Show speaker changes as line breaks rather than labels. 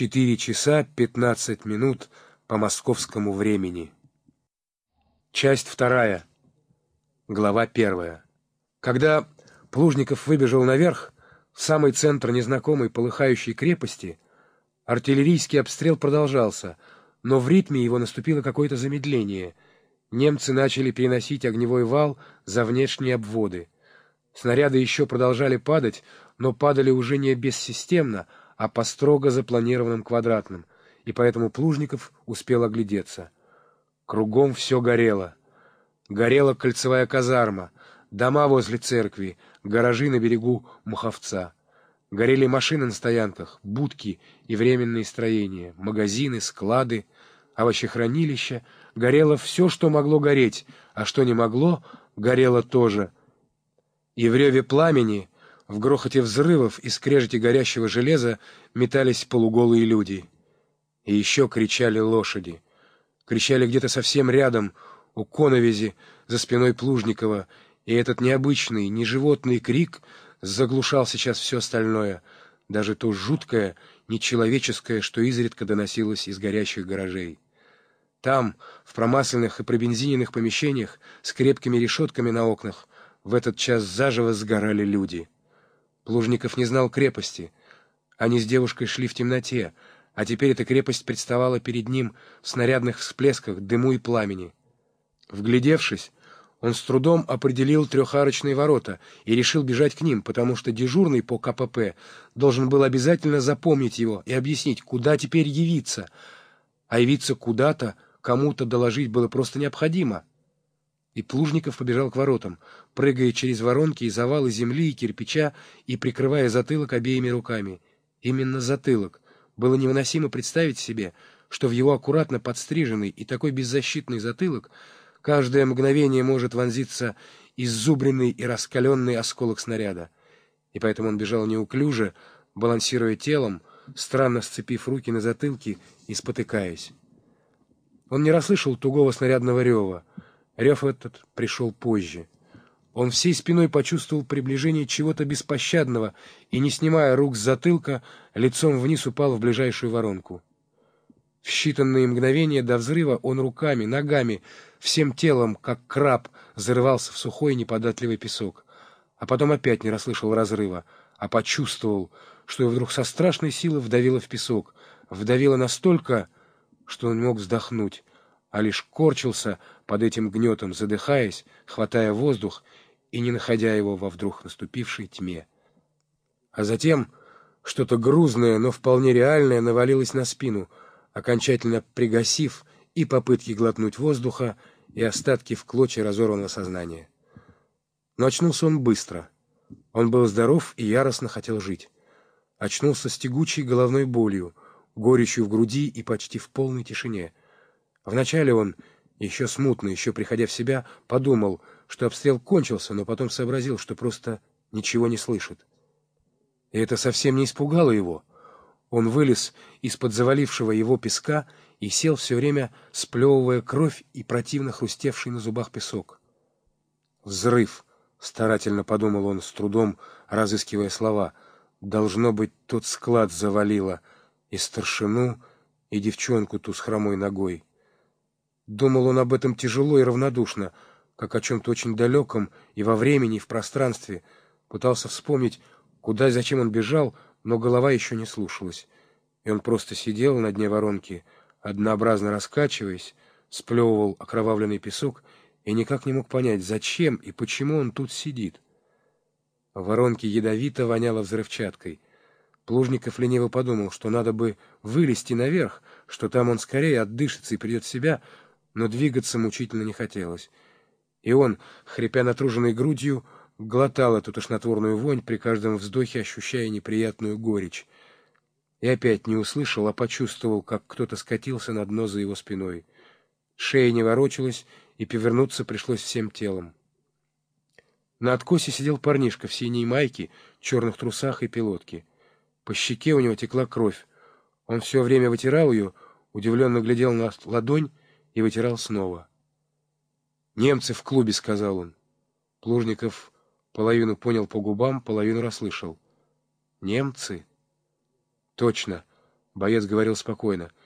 4 часа 15 минут по московскому времени. Часть вторая. Глава первая. Когда Плужников выбежал наверх, в самый центр незнакомой полыхающей крепости, артиллерийский обстрел продолжался, но в ритме его наступило какое-то замедление. Немцы начали переносить огневой вал за внешние обводы. Снаряды еще продолжали падать, но падали уже не бессистемно, а по строго запланированным квадратным, и поэтому Плужников успел оглядеться. Кругом все горело. Горела кольцевая казарма, дома возле церкви, гаражи на берегу Муховца. Горели машины на стоянках, будки и временные строения, магазины, склады, овощехранилища. Горело все, что могло гореть, а что не могло, горело тоже. И в реве пламени, в грохоте взрывов и скрежете горящего железа метались полуголые люди. И еще кричали лошади. Кричали где-то совсем рядом, у коновизи, за спиной Плужникова, и этот необычный, неживотный крик заглушал сейчас все остальное, даже то жуткое, нечеловеческое, что изредка доносилось из горящих гаражей. Там, в промасленных и пробензиненных помещениях, с крепкими решетками на окнах, в этот час заживо сгорали люди. Плужников не знал крепости. Они с девушкой шли в темноте, а теперь эта крепость представала перед ним в снарядных всплесках, дыму и пламени. Вглядевшись, он с трудом определил трехарочные ворота и решил бежать к ним, потому что дежурный по КПП должен был обязательно запомнить его и объяснить, куда теперь явиться. А явиться куда-то, кому-то доложить было просто необходимо. И Плужников побежал к воротам, прыгая через воронки и завалы земли и кирпича и прикрывая затылок обеими руками. Именно затылок. Было невыносимо представить себе, что в его аккуратно подстриженный и такой беззащитный затылок — Каждое мгновение может вонзиться иззубренный и раскаленный осколок снаряда. И поэтому он бежал неуклюже, балансируя телом, странно сцепив руки на затылке и спотыкаясь. Он не расслышал тугого снарядного рева. Рев этот пришел позже. Он всей спиной почувствовал приближение чего-то беспощадного и, не снимая рук с затылка, лицом вниз упал в ближайшую воронку. В считанные мгновения до взрыва он руками, ногами, всем телом, как краб, зарывался в сухой неподатливый песок. А потом опять не расслышал разрыва, а почувствовал, что его вдруг со страшной силой вдавило в песок. Вдавило настолько, что он мог вздохнуть, а лишь корчился под этим гнетом, задыхаясь, хватая воздух и не находя его во вдруг наступившей тьме. А затем что-то грузное, но вполне реальное навалилось на спину — окончательно пригасив и попытки глотнуть воздуха, и остатки в клочья разорванного сознания. Но очнулся он быстро. Он был здоров и яростно хотел жить. Очнулся с тягучей головной болью, горечью в груди и почти в полной тишине. Вначале он, еще смутно, еще приходя в себя, подумал, что обстрел кончился, но потом сообразил, что просто ничего не слышит. И это совсем не испугало его — он вылез из-под завалившего его песка и сел все время, сплевывая кровь и противно хрустевший на зубах песок. «Взрыв!» — старательно подумал он, с трудом разыскивая слова. «Должно быть, тот склад завалило, и старшину, и девчонку ту с хромой ногой». Думал он об этом тяжело и равнодушно, как о чем-то очень далеком и во времени, и в пространстве. Пытался вспомнить, куда и зачем он бежал — но голова еще не слушалась, и он просто сидел на дне воронки, однообразно раскачиваясь, сплевывал окровавленный песок и никак не мог понять, зачем и почему он тут сидит. В воронке ядовито воняло взрывчаткой. Плужников лениво подумал, что надо бы вылезти наверх, что там он скорее отдышится и придет в себя, но двигаться мучительно не хотелось. И он, хрипя натруженной грудью, глотал эту тошнотворную вонь при каждом вздохе, ощущая неприятную горечь. И опять не услышал, а почувствовал, как кто-то скатился на дно за его спиной. Шея не ворочалась, и повернуться пришлось всем телом. На откосе сидел парнишка в синей майке, черных трусах и пилотке. По щеке у него текла кровь. Он все время вытирал ее, удивленно глядел на ладонь и вытирал снова. «Немцы в клубе», — сказал он. Плужников Половину понял по губам, половину расслышал. «Немцы?» «Точно. Боец говорил спокойно.